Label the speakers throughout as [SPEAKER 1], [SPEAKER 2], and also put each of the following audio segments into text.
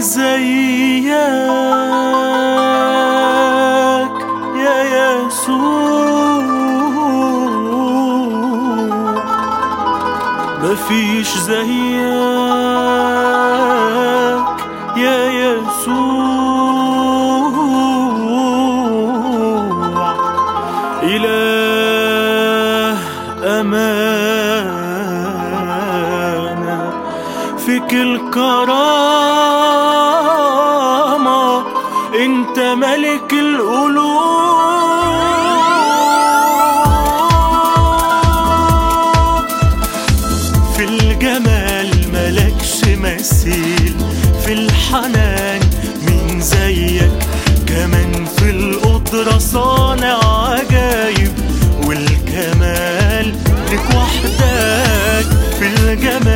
[SPEAKER 1] زيك يا يسوع. مفيش زيك يا يسوع. إله أمانة فيك الكرامة أنت ملك القلوب. في الجمال ملكش مثيل في الحنان مين زيك. كمان في القدرة صانع عجايب والكمال لك وحدك. في الجمال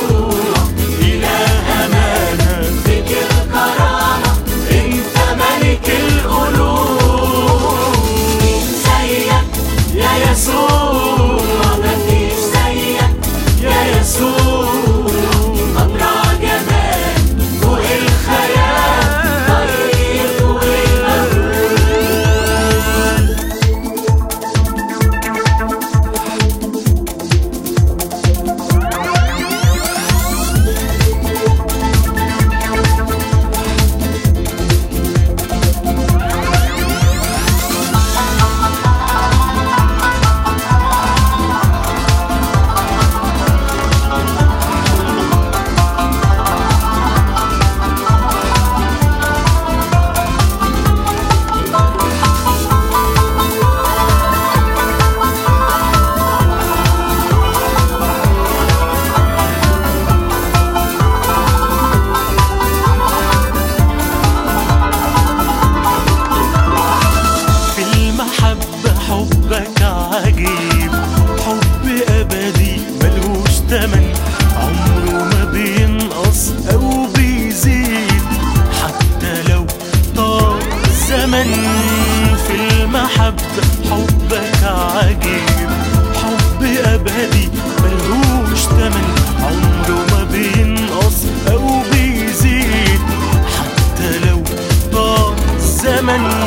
[SPEAKER 1] من